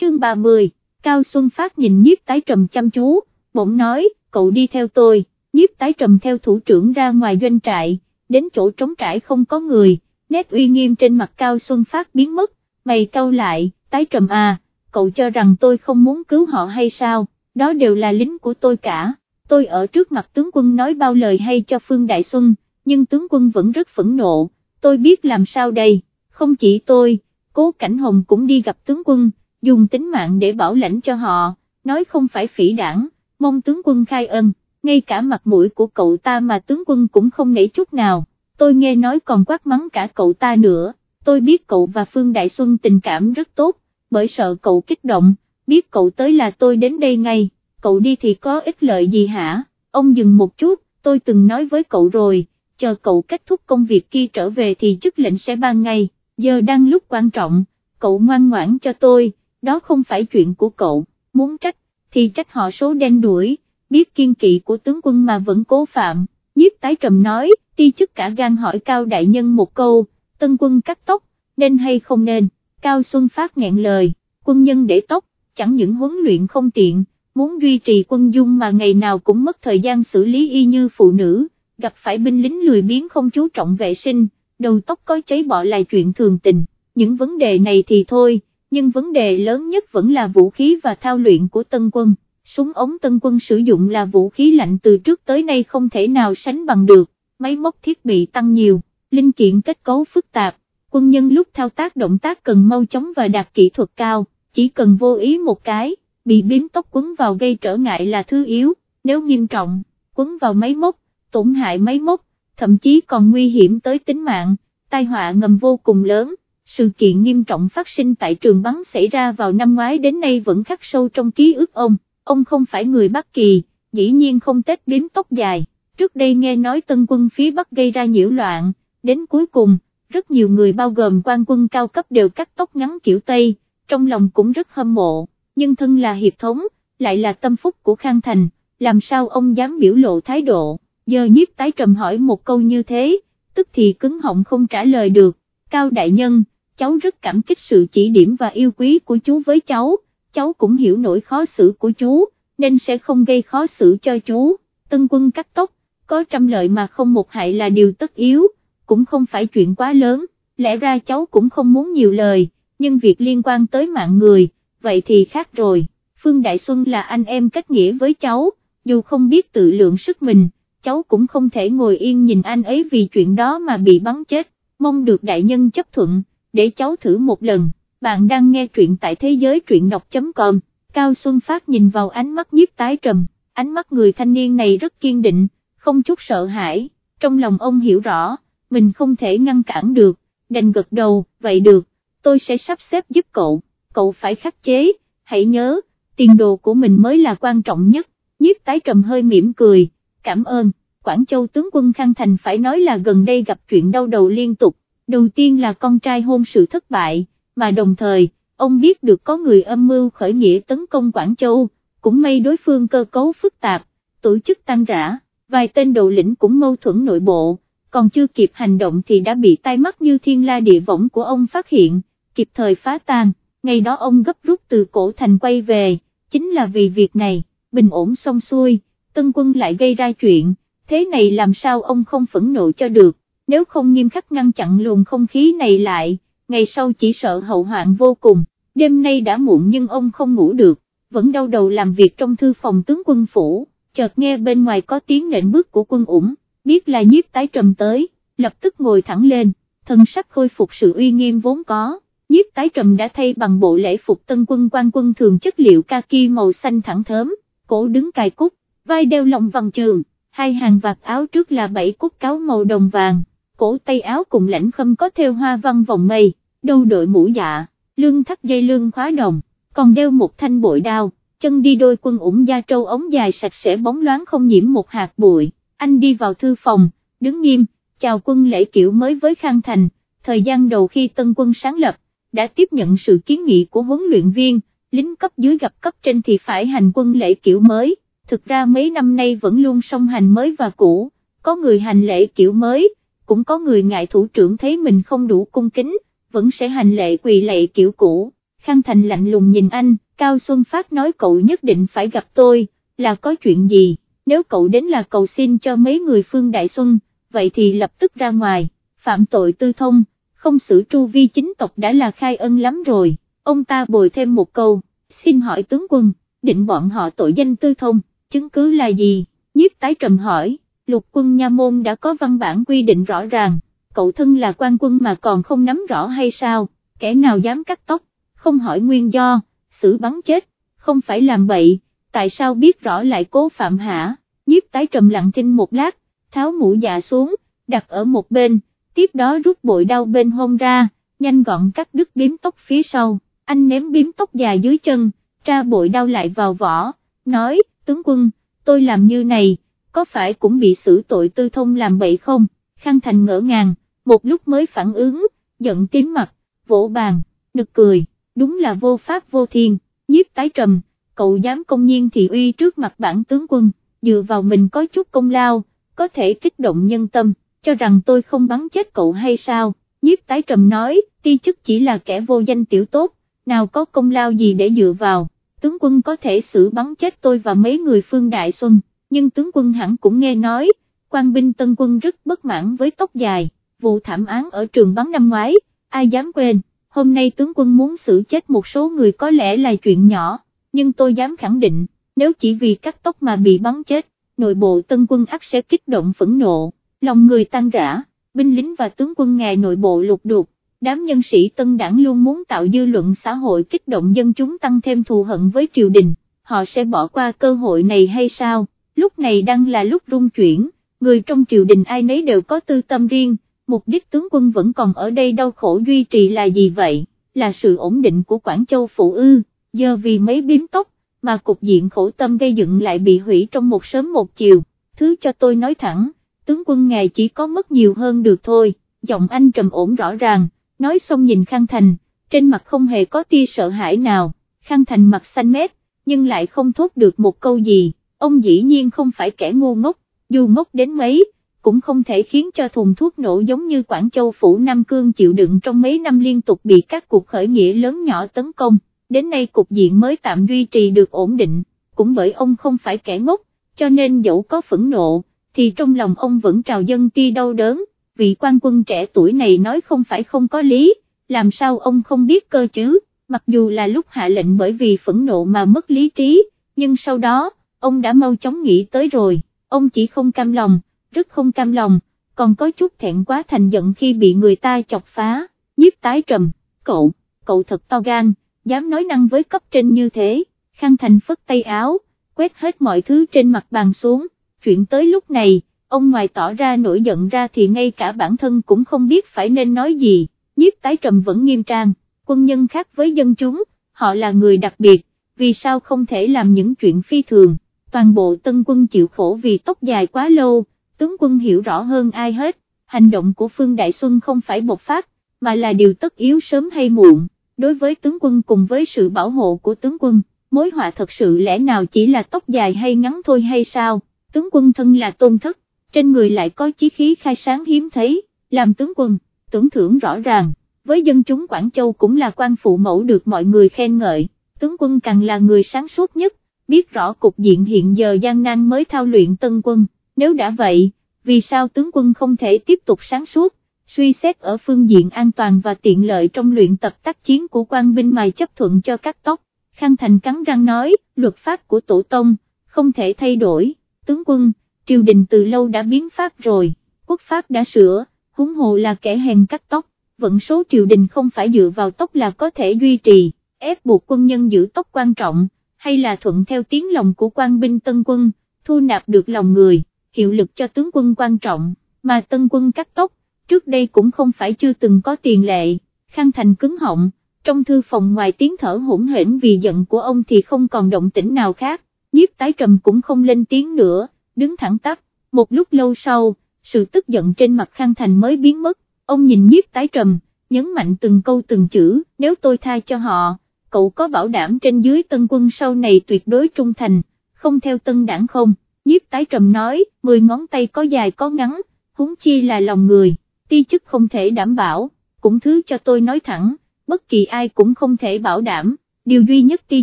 chương 30, Cao Xuân Phát nhìn nhiếp tái trầm chăm chú, bỗng nói, cậu đi theo tôi, nhiếp tái trầm theo thủ trưởng ra ngoài doanh trại, đến chỗ trống trải không có người, nét uy nghiêm trên mặt Cao Xuân Phát biến mất, mày cau lại, tái trầm à, cậu cho rằng tôi không muốn cứu họ hay sao, đó đều là lính của tôi cả, tôi ở trước mặt tướng quân nói bao lời hay cho Phương Đại Xuân, nhưng tướng quân vẫn rất phẫn nộ, tôi biết làm sao đây, không chỉ tôi, cố Cảnh Hồng cũng đi gặp tướng quân, dùng tính mạng để bảo lãnh cho họ, nói không phải phỉ đảng, mong tướng quân khai ân, ngay cả mặt mũi của cậu ta mà tướng quân cũng không nể chút nào, tôi nghe nói còn quát mắng cả cậu ta nữa, tôi biết cậu và Phương Đại Xuân tình cảm rất tốt, bởi sợ cậu kích động, biết cậu tới là tôi đến đây ngay, cậu đi thì có ích lợi gì hả, ông dừng một chút, tôi từng nói với cậu rồi, chờ cậu kết thúc công việc kia trở về thì chức lệnh sẽ ban ngay, giờ đang lúc quan trọng, cậu ngoan ngoãn cho tôi, đó không phải chuyện của cậu, muốn trách, thì trách họ số đen đuổi, biết kiên kỵ của tướng quân mà vẫn cố phạm, nhiếp tái trầm nói, ti chức cả gan hỏi Cao Đại Nhân một câu, tân quân cắt tóc, nên hay không nên, Cao Xuân Phát nghẹn lời, quân nhân để tóc, chẳng những huấn luyện không tiện, muốn duy trì quân dung mà ngày nào cũng mất thời gian xử lý y như phụ nữ, gặp phải binh lính lười biếng không chú trọng vệ sinh, đầu tóc có cháy bọ là chuyện thường tình, những vấn đề này thì thôi, nhưng vấn đề lớn nhất vẫn là vũ khí và thao luyện của tân quân. Súng ống tân quân sử dụng là vũ khí lạnh từ trước tới nay không thể nào sánh bằng được, máy móc thiết bị tăng nhiều, linh kiện kết cấu phức tạp, quân nhân lúc thao tác động tác cần mau chóng và đạt kỹ thuật cao, chỉ cần vô ý một cái, bị biếm tóc quấn vào gây trở ngại là thứ yếu, nếu nghiêm trọng, quấn vào máy móc, tổn hại máy móc, thậm chí còn nguy hiểm tới tính mạng, tai họa ngầm vô cùng lớn. Sự kiện nghiêm trọng phát sinh tại trường bắn xảy ra vào năm ngoái đến nay vẫn khắc sâu trong ký ức ông, ông không phải người Bắc Kỳ, dĩ nhiên không tết biếm tóc dài, trước đây nghe nói tân quân phía Bắc gây ra nhiễu loạn, đến cuối cùng, rất nhiều người bao gồm quan quân cao cấp đều cắt tóc ngắn kiểu Tây, trong lòng cũng rất hâm mộ, nhưng thân là hiệp thống, lại là tâm phúc của Khang Thành, làm sao ông dám biểu lộ thái độ, giờ nhiếp tái trầm hỏi một câu như thế, tức thì cứng họng không trả lời được, Cao Đại Nhân, cháu rất cảm kích sự chỉ điểm và yêu quý của chú với cháu, cháu cũng hiểu nỗi khó xử của chú, nên sẽ không gây khó xử cho chú, tân quân cắt tóc, có trăm lợi mà không một hại là điều tất yếu, cũng không phải chuyện quá lớn, lẽ ra cháu cũng không muốn nhiều lời, nhưng việc liên quan tới mạng người, vậy thì khác rồi, Phương Đại Xuân là anh em kết nghĩa với cháu, dù không biết tự lượng sức mình, cháu cũng không thể ngồi yên nhìn anh ấy vì chuyện đó mà bị bắn chết, mong được đại nhân chấp thuận, để cháu thử một lần, bạn đang nghe truyện tại thế giới truyện đọc.com, Cao Xuân Phát nhìn vào ánh mắt nhiếp tái trầm, ánh mắt người thanh niên này rất kiên định, không chút sợ hãi, trong lòng ông hiểu rõ, mình không thể ngăn cản được, đành gật đầu, vậy được, tôi sẽ sắp xếp giúp cậu, cậu phải khắc chế, hãy nhớ, tiền đồ của mình mới là quan trọng nhất, nhiếp tái trầm hơi mỉm cười, cảm ơn, Quảng Châu tướng quân Khang Thành phải nói là gần đây gặp chuyện đau đầu liên tục, đầu tiên là con trai hôn sự thất bại, mà đồng thời, ông biết được có người âm mưu khởi nghĩa tấn công Quảng Châu, cũng may đối phương cơ cấu phức tạp, tổ chức tan rã, vài tên đầu lĩnh cũng mâu thuẫn nội bộ, còn chưa kịp hành động thì đã bị tai mắt như thiên la địa võng của ông phát hiện, kịp thời phá tan, ngày đó ông gấp rút từ cổ thành quay về, chính là vì việc này, bình ổn xong xuôi, tân quân lại gây ra chuyện, thế này làm sao ông không phẫn nộ cho được, nếu không nghiêm khắc ngăn chặn luồng không khí này lại, ngày sau chỉ sợ hậu hoạn vô cùng, đêm nay đã muộn nhưng ông không ngủ được, vẫn đau đầu làm việc trong thư phòng tướng quân phủ, chợt nghe bên ngoài có tiếng nện bước của quân ủng, biết là nhiếp tái trầm tới, lập tức ngồi thẳng lên, thân sắc khôi phục sự uy nghiêm vốn có. Nhiếp tái trầm đã thay bằng bộ lễ phục tân quân quan quân thường chất liệu kaki màu xanh thẳng thớm, cổ đứng cài cúc, vai đeo lòng vòng trường, hai hàng vạt áo trước là bảy cúc cáo màu đồng vàng, cổ tay áo cùng lãnh khâm có theo hoa văn vòng mây, đầu đội mũ dạ, lưng thắt dây lưng khóa đồng, còn đeo một thanh bội đao, chân đi đôi quân ủng da trâu ống dài sạch sẽ bóng loáng không nhiễm một hạt bụi, anh đi vào thư phòng, đứng nghiêm, chào quân lễ kiểu mới với Khang Thành, thời gian đầu khi tân quân sáng lập, đã tiếp nhận sự kiến nghị của huấn luyện viên, lính cấp dưới gặp cấp trên thì phải hành quân lễ kiểu mới, thực ra mấy năm nay vẫn luôn song hành mới và cũ, có người hành lễ kiểu mới, cũng có người ngại thủ trưởng thấy mình không đủ cung kính, vẫn sẽ hành lệ quỳ lệ kiểu cũ, Khang Thành lạnh lùng nhìn anh, Cao Xuân Phát nói cậu nhất định phải gặp tôi, là có chuyện gì, nếu cậu đến là cầu xin cho mấy người Phương Đại Xuân, vậy thì lập tức ra ngoài, phạm tội tư thông, không xử tru vi chính tộc đã là khai ân lắm rồi, ông ta bồi thêm một câu, xin hỏi tướng quân, định bọn họ tội danh tư thông, chứng cứ là gì, nhiếp tái trầm hỏi, lục quân nha môn đã có văn bản quy định rõ ràng, cậu thân là quan quân mà còn không nắm rõ hay sao, kẻ nào dám cắt tóc, không hỏi nguyên do, xử bắn chết, không phải làm bậy, tại sao biết rõ lại cố phạm hả, nhiếp tái trầm lặng thinh một lát, tháo mũ dạ xuống, đặt ở một bên, tiếp đó rút bội đau bên hông ra, nhanh gọn cắt đứt biếm tóc phía sau, anh ném biếm tóc dài dưới chân, tra bội đau lại vào vỏ, nói, tướng quân, tôi làm như này, có phải cũng bị xử tội tư thông làm bậy không, Khang Thành ngỡ ngàng, một lúc mới phản ứng, giận tím mặt, vỗ bàn, nực cười, đúng là vô pháp vô thiên, nhiếp tái trầm, cậu dám công nhiên thị uy trước mặt bản tướng quân, dựa vào mình có chút công lao, có thể kích động nhân tâm, cho rằng tôi không bắn chết cậu hay sao, nhiếp tái trầm nói, ti chức chỉ là kẻ vô danh tiểu tốt, nào có công lao gì để dựa vào, tướng quân có thể xử bắn chết tôi và mấy người phương Đại Xuân, nhưng tướng quân hẳn cũng nghe nói, quan binh tân quân rất bất mãn với tóc dài, vụ thảm án ở trường bắn năm ngoái, ai dám quên, hôm nay tướng quân muốn xử chết một số người có lẽ là chuyện nhỏ, nhưng tôi dám khẳng định, nếu chỉ vì cắt tóc mà bị bắn chết, nội bộ tân quân ắt sẽ kích động phẫn nộ, lòng người tan rã, binh lính và tướng quân ngài nội bộ lục đục, đám nhân sĩ tân đảng luôn muốn tạo dư luận xã hội kích động dân chúng tăng thêm thù hận với triều đình, họ sẽ bỏ qua cơ hội này hay sao, lúc này đang là lúc rung chuyển, người trong triều đình ai nấy đều có tư tâm riêng, mục đích tướng quân vẫn còn ở đây đau khổ duy trì là gì vậy, là sự ổn định của Quảng Châu phụ ư, giờ vì mấy biếm tóc, mà cục diện khổ tâm gây dựng lại bị hủy trong một sớm một chiều, thứ cho tôi nói thẳng, tướng quân ngài chỉ có mất nhiều hơn được thôi, giọng anh trầm ổn rõ ràng, nói xong nhìn Khang Thành, trên mặt không hề có tia sợ hãi nào, Khang Thành mặt xanh mét, nhưng lại không thốt được một câu gì, ông dĩ nhiên không phải kẻ ngu ngốc, dù ngốc đến mấy, cũng không thể khiến cho thùng thuốc nổ giống như Quảng Châu Phủ Nam Cương chịu đựng trong mấy năm liên tục bị các cuộc khởi nghĩa lớn nhỏ tấn công, đến nay cục diện mới tạm duy trì được ổn định, cũng bởi ông không phải kẻ ngốc, cho nên dẫu có phẫn nộ, thì trong lòng ông vẫn trào dân ti đau đớn, vị quan quân trẻ tuổi này nói không phải không có lý, làm sao ông không biết cơ chứ, mặc dù là lúc hạ lệnh bởi vì phẫn nộ mà mất lý trí, nhưng sau đó, ông đã mau chóng nghĩ tới rồi, ông chỉ không cam lòng, rất không cam lòng, còn có chút thẹn quá thành giận khi bị người ta chọc phá, nhiếp tái trầm, cậu, cậu thật to gan, dám nói năng với cấp trên như thế, khang thành phất tay áo, quét hết mọi thứ trên mặt bàn xuống, chuyện tới lúc này, ông ngoài tỏ ra nổi giận ra thì ngay cả bản thân cũng không biết phải nên nói gì, nhiếp tái trầm vẫn nghiêm trang, quân nhân khác với dân chúng, họ là người đặc biệt, vì sao không thể làm những chuyện phi thường, toàn bộ tân quân chịu khổ vì tóc dài quá lâu, tướng quân hiểu rõ hơn ai hết, hành động của Phương Đại Xuân không phải bộc phát, mà là điều tất yếu sớm hay muộn, đối với tướng quân cùng với sự bảo hộ của tướng quân, mối họa thật sự lẽ nào chỉ là tóc dài hay ngắn thôi hay sao, tướng quân thân là tôn thất, trên người lại có chí khí khai sáng hiếm thấy, làm tướng quân, tưởng thưởng rõ ràng, với dân chúng Quảng Châu cũng là quan phụ mẫu được mọi người khen ngợi, tướng quân càng là người sáng suốt nhất, biết rõ cục diện hiện giờ gian nan mới thao luyện tân quân. Nếu đã vậy, vì sao tướng quân không thể tiếp tục sáng suốt, suy xét ở phương diện an toàn và tiện lợi trong luyện tập tác chiến của quan binh mà chấp thuận cho các tóc, Khang Thành cắn răng nói, luật pháp của tổ tông, không thể thay đổi, tướng quân, triều đình từ lâu đã biến pháp rồi, quốc pháp đã sửa, huống hồ là kẻ hèn cắt tóc, vận số triều đình không phải dựa vào tóc là có thể duy trì, ép buộc quân nhân giữ tóc quan trọng, hay là thuận theo tiếng lòng của quan binh tân quân, thu nạp được lòng người hiệu lực cho tướng quân quan trọng, mà tân quân cắt tóc, trước đây cũng không phải chưa từng có tiền lệ, khang thành cứng họng, trong thư phòng ngoài tiếng thở hỗn hển vì giận của ông thì không còn động tĩnh nào khác, nhiếp tái trầm cũng không lên tiếng nữa, đứng thẳng tắp, một lúc lâu sau, sự tức giận trên mặt khang thành mới biến mất, ông nhìn nhiếp tái trầm, nhấn mạnh từng câu từng chữ, nếu tôi tha cho họ, cậu có bảo đảm trên dưới tân quân sau này tuyệt đối trung thành, không theo tân đảng không? nhiếp tái trầm nói, 10 ngón tay có dài có ngắn, huống chi là lòng người, ti chức không thể đảm bảo, cũng thứ cho tôi nói thẳng, bất kỳ ai cũng không thể bảo đảm, điều duy nhất ti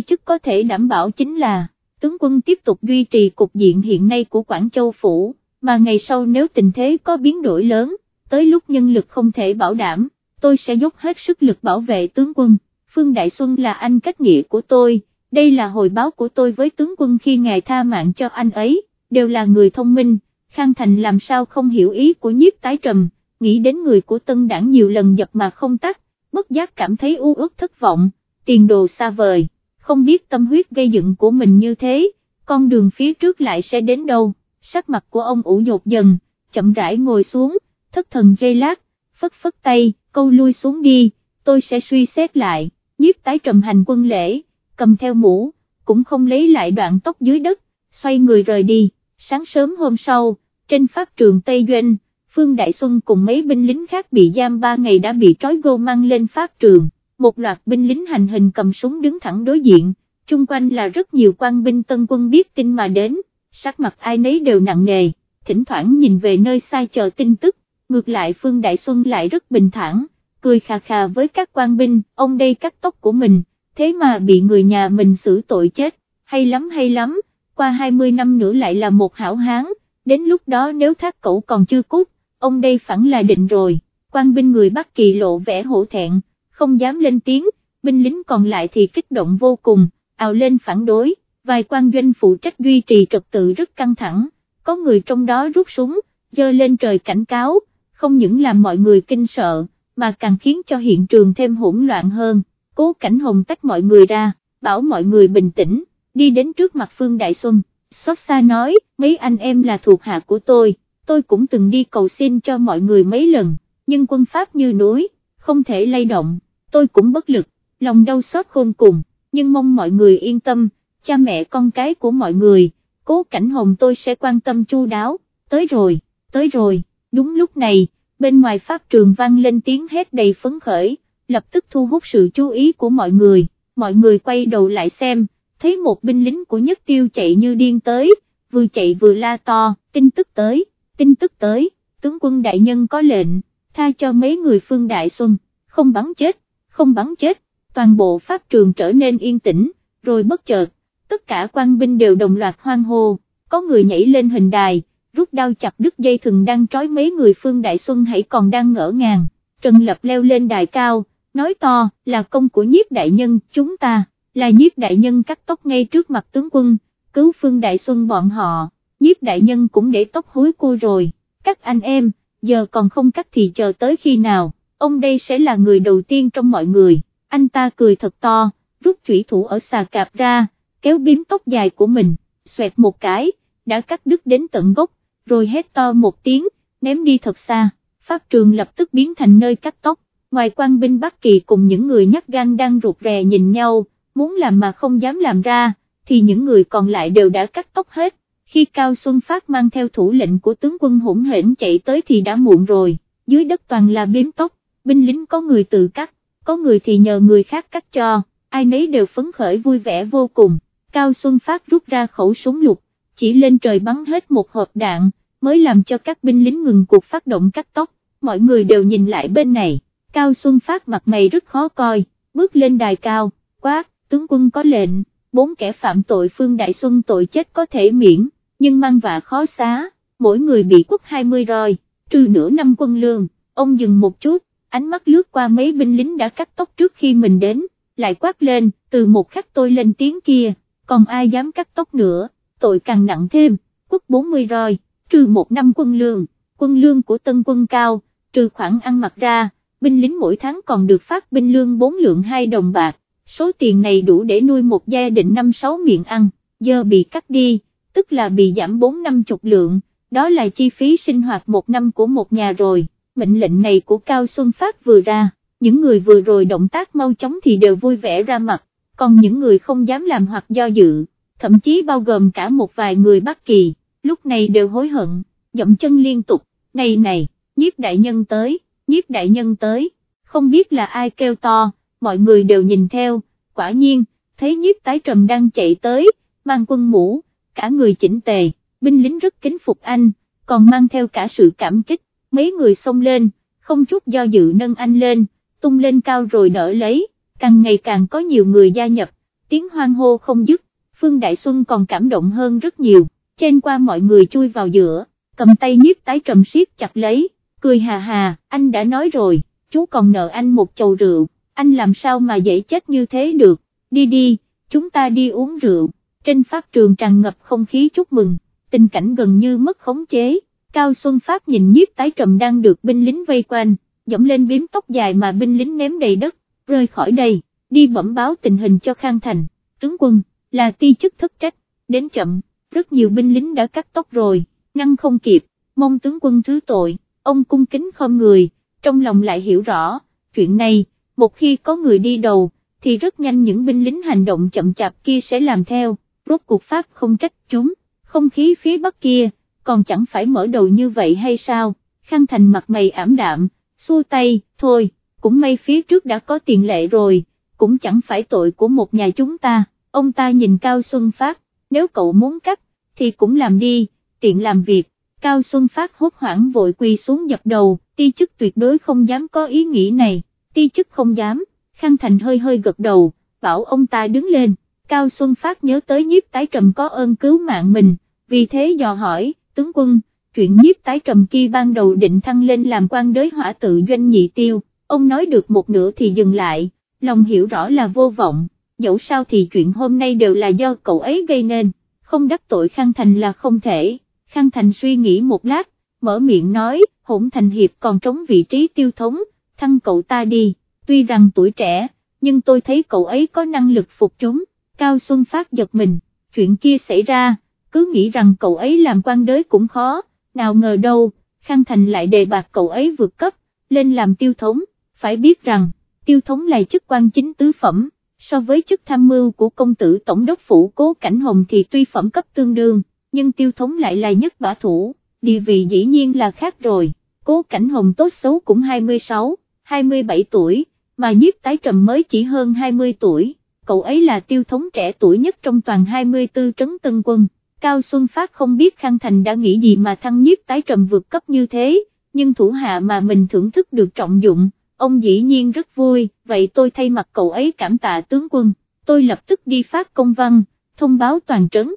chức có thể đảm bảo chính là, tướng quân tiếp tục duy trì cục diện hiện nay của Quảng Châu Phủ, mà ngày sau nếu tình thế có biến đổi lớn, tới lúc nhân lực không thể bảo đảm, tôi sẽ dốc hết sức lực bảo vệ tướng quân, Phương Đại Xuân là anh cách nghĩa của tôi, đây là hồi báo của tôi với tướng quân khi ngài tha mạng cho anh ấy, đều là người thông minh, Khang Thành làm sao không hiểu ý của nhiếp tái trầm, nghĩ đến người của tân đảng nhiều lần dập mà không tắt, bất giác cảm thấy u ước thất vọng, tiền đồ xa vời, không biết tâm huyết gây dựng của mình như thế, con đường phía trước lại sẽ đến đâu, sắc mặt của ông ủ nhột dần, chậm rãi ngồi xuống, thất thần dây lát, phất phất tay, câu lui xuống đi, tôi sẽ suy xét lại, nhiếp tái trầm hành quân lễ, cầm theo mũ, cũng không lấy lại đoạn tóc dưới đất, xoay người rời đi, sáng sớm hôm sau, trên pháp trường Tây Doanh, Phương Đại Xuân cùng mấy binh lính khác bị giam 3 ngày đã bị trói gô mang lên pháp trường, một loạt binh lính hành hình cầm súng đứng thẳng đối diện, chung quanh là rất nhiều quan binh tân quân biết tin mà đến, sắc mặt ai nấy đều nặng nề, thỉnh thoảng nhìn về nơi sai chờ tin tức, ngược lại Phương Đại Xuân lại rất bình thản, cười khà khà với các quan binh, ông đây cắt tóc của mình, thế mà bị người nhà mình xử tội chết, hay lắm hay lắm, qua 20 năm nữa lại là một hảo hán, đến lúc đó nếu thác cẩu còn chưa cút, ông đây phẳng là định rồi, quan binh người Bắc Kỳ lộ vẻ hổ thẹn, không dám lên tiếng, binh lính còn lại thì kích động vô cùng, ào lên phản đối, vài quan doanh phụ trách duy trì trật tự rất căng thẳng, có người trong đó rút súng, dơ lên trời cảnh cáo, không những làm mọi người kinh sợ, mà càng khiến cho hiện trường thêm hỗn loạn hơn, cố cảnh hồng tách mọi người ra, bảo mọi người bình tĩnh, đi đến trước mặt Phương Đại Xuân, xót xa nói, mấy anh em là thuộc hạ của tôi, tôi cũng từng đi cầu xin cho mọi người mấy lần, nhưng quân pháp như núi, không thể lay động, tôi cũng bất lực, lòng đau xót khôn cùng, nhưng mong mọi người yên tâm, cha mẹ con cái của mọi người, cố cảnh hồng tôi sẽ quan tâm chu đáo, tới rồi, tới rồi, đúng lúc này, bên ngoài pháp trường vang lên tiếng hét đầy phấn khởi, lập tức thu hút sự chú ý của mọi người, mọi người quay đầu lại xem, thấy một binh lính của nhất tiêu chạy như điên tới, vừa chạy vừa la to, tin tức tới, tin tức tới, tướng quân đại nhân có lệnh, tha cho mấy người phương đại xuân, không bắn chết, không bắn chết, toàn bộ pháp trường trở nên yên tĩnh, rồi bất chợt, tất cả quan binh đều đồng loạt hoang hô, có người nhảy lên hình đài, rút đao chặt đứt dây thừng đang trói mấy người phương đại xuân hãy còn đang ngỡ ngàng, Trần Lập leo lên đài cao, nói to, là công của nhiếp đại nhân chúng ta là nhiếp đại nhân cắt tóc ngay trước mặt tướng quân, cứu Phương Đại Xuân bọn họ, nhiếp đại nhân cũng để tóc hối cô rồi, các anh em, giờ còn không cắt thì chờ tới khi nào, ông đây sẽ là người đầu tiên trong mọi người, anh ta cười thật to, rút thủy thủ ở xà cạp ra, kéo biếm tóc dài của mình, xoẹt một cái, đã cắt đứt đến tận gốc, rồi hét to một tiếng, ném đi thật xa, pháp trường lập tức biến thành nơi cắt tóc, ngoài quan binh Bắc Kỳ cùng những người nhắc gan đang rụt rè nhìn nhau, muốn làm mà không dám làm ra, thì những người còn lại đều đã cắt tóc hết, khi Cao Xuân Phát mang theo thủ lệnh của tướng quân hỗn hển chạy tới thì đã muộn rồi, dưới đất toàn là biếm tóc, binh lính có người tự cắt, có người thì nhờ người khác cắt cho, ai nấy đều phấn khởi vui vẻ vô cùng, Cao Xuân Phát rút ra khẩu súng lục, chỉ lên trời bắn hết một hộp đạn, mới làm cho các binh lính ngừng cuộc phát động cắt tóc, mọi người đều nhìn lại bên này, Cao Xuân Phát mặt mày rất khó coi, bước lên đài cao, quát, tướng quân có lệnh, bốn kẻ phạm tội Phương Đại Xuân tội chết có thể miễn, nhưng mang vạ khó xá, mỗi người bị quốc 20 roi, trừ nửa năm quân lương, ông dừng một chút, ánh mắt lướt qua mấy binh lính đã cắt tóc trước khi mình đến, lại quát lên, từ một khắc tôi lên tiếng kia, còn ai dám cắt tóc nữa, tội càng nặng thêm, quốc 40 roi, trừ một năm quân lương, quân lương của tân quân cao, trừ khoản ăn mặc ra, binh lính mỗi tháng còn được phát binh lương 4 lượng 2 đồng bạc, số tiền này đủ để nuôi một gia đình năm sáu miệng ăn, giờ bị cắt đi, tức là bị giảm 4 năm chục lượng, đó là chi phí sinh hoạt một năm của một nhà rồi, mệnh lệnh này của Cao Xuân Phát vừa ra, những người vừa rồi động tác mau chóng thì đều vui vẻ ra mặt, còn những người không dám làm hoặc do dự, thậm chí bao gồm cả một vài người Bắc Kỳ, lúc này đều hối hận, dậm chân liên tục, này này, nhiếp đại nhân tới, nhiếp đại nhân tới, không biết là ai kêu to, mọi người đều nhìn theo, quả nhiên, thấy nhiếp tái trầm đang chạy tới, mang quân mũ, cả người chỉnh tề, binh lính rất kính phục anh, còn mang theo cả sự cảm kích, mấy người xông lên, không chút do dự nâng anh lên, tung lên cao rồi đỡ lấy, càng ngày càng có nhiều người gia nhập, tiếng hoang hô không dứt, Phương Đại Xuân còn cảm động hơn rất nhiều, trên qua mọi người chui vào giữa, cầm tay nhiếp tái trầm siết chặt lấy, cười hà hà, anh đã nói rồi, chú còn nợ anh một chầu rượu, anh làm sao mà dễ chết như thế được, đi đi, chúng ta đi uống rượu, trên pháp trường tràn ngập không khí chúc mừng, tình cảnh gần như mất khống chế, Cao Xuân Phát nhìn nhiếp tái trầm đang được binh lính vây quanh, dẫm lên biếm tóc dài mà binh lính ném đầy đất, rơi khỏi đây, đi bẩm báo tình hình cho Khang Thành, tướng quân, là ti chức thất trách, đến chậm, rất nhiều binh lính đã cắt tóc rồi, ngăn không kịp, mong tướng quân thứ tội, ông cung kính không người, trong lòng lại hiểu rõ, chuyện này, một khi có người đi đầu, thì rất nhanh những binh lính hành động chậm chạp kia sẽ làm theo, rốt cuộc Pháp không trách chúng, không khí phía bắc kia, còn chẳng phải mở đầu như vậy hay sao, Khang Thành mặt mày ảm đạm, xua tay, thôi, cũng may phía trước đã có tiền lệ rồi, cũng chẳng phải tội của một nhà chúng ta, ông ta nhìn Cao Xuân Phát, nếu cậu muốn cắt, thì cũng làm đi, tiện làm việc, Cao Xuân Phát hốt hoảng vội quỳ xuống dập đầu, ti chức tuyệt đối không dám có ý nghĩ này, ti chức không dám, Khang Thành hơi hơi gật đầu, bảo ông ta đứng lên, Cao Xuân Phát nhớ tới nhiếp tái trầm có ơn cứu mạng mình, vì thế dò hỏi, tướng quân, chuyện nhiếp tái trầm kia ban đầu định thăng lên làm quan đới hỏa tự doanh nhị tiêu, ông nói được một nửa thì dừng lại, lòng hiểu rõ là vô vọng, dẫu sao thì chuyện hôm nay đều là do cậu ấy gây nên, không đắc tội Khang Thành là không thể, Khang Thành suy nghĩ một lát, mở miệng nói, hỗn thành hiệp còn trống vị trí tiêu thống, thăng cậu ta đi, tuy rằng tuổi trẻ, nhưng tôi thấy cậu ấy có năng lực phục chúng, Cao Xuân Phát giật mình, chuyện kia xảy ra, cứ nghĩ rằng cậu ấy làm quan đới cũng khó, nào ngờ đâu, Khang Thành lại đề bạc cậu ấy vượt cấp, lên làm tiêu thống, phải biết rằng, tiêu thống là chức quan chính tứ phẩm, so với chức tham mưu của công tử tổng đốc phủ cố cảnh hồng thì tuy phẩm cấp tương đương, nhưng tiêu thống lại là nhất bả thủ, địa vị dĩ nhiên là khác rồi, cố cảnh hồng tốt xấu cũng 26, 27 tuổi, mà nhiếp tái trầm mới chỉ hơn 20 tuổi, cậu ấy là tiêu thống trẻ tuổi nhất trong toàn 24 trấn tân quân. Cao Xuân Phát không biết Khang Thành đã nghĩ gì mà thăng nhiếp tái trầm vượt cấp như thế, nhưng thủ hạ mà mình thưởng thức được trọng dụng, ông dĩ nhiên rất vui, vậy tôi thay mặt cậu ấy cảm tạ tướng quân, tôi lập tức đi phát công văn, thông báo toàn trấn,